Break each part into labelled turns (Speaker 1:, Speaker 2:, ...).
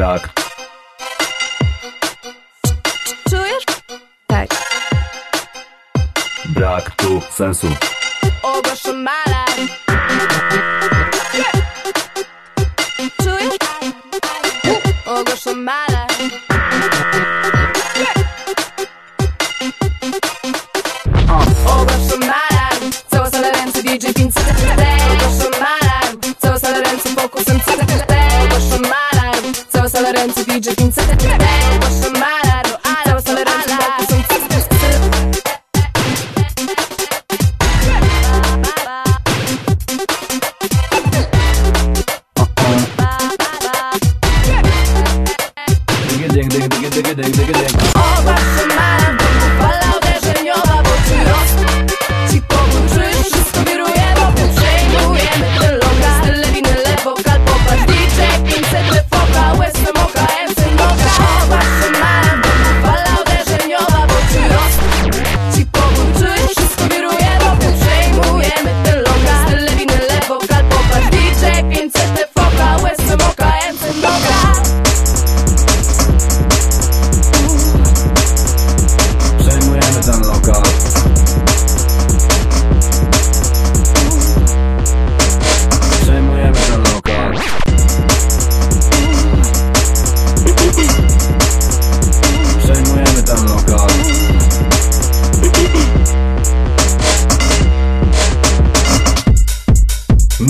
Speaker 1: Brak
Speaker 2: Czujesz? Tak.
Speaker 1: Brak tu sensu
Speaker 2: Ogłaszam alarm. Czujesz? Ogłaszam alarm. Ogłaszam alarm. Cała sala ręce DJ 500 Ogłaszam alarm. Cała sala ręce fokusem sala ręce DJ 500 Ogłaszam alarm. Cała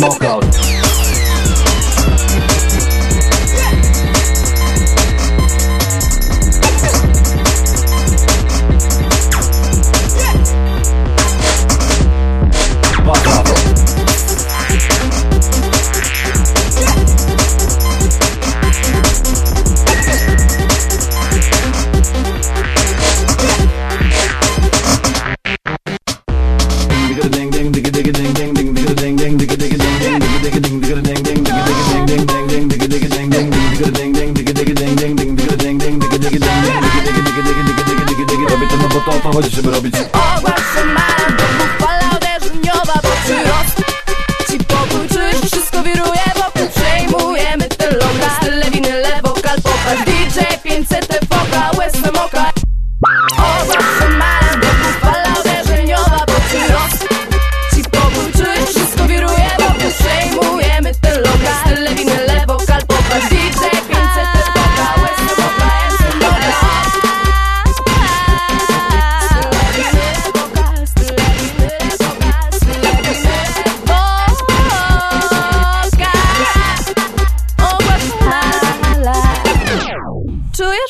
Speaker 1: smoke out. To, no bo to o to chodzi, żeby robić.
Speaker 2: Ogłaszam alarm, to fala uderzeniowa, bo roz... Ci pokój czujesz, wszystko wiruje wokół Przejmujemy ten lokal Style winyle, wokal, popatrz DJ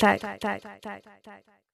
Speaker 2: Czujesz? Tak, tak, tak, tak, tak, tak.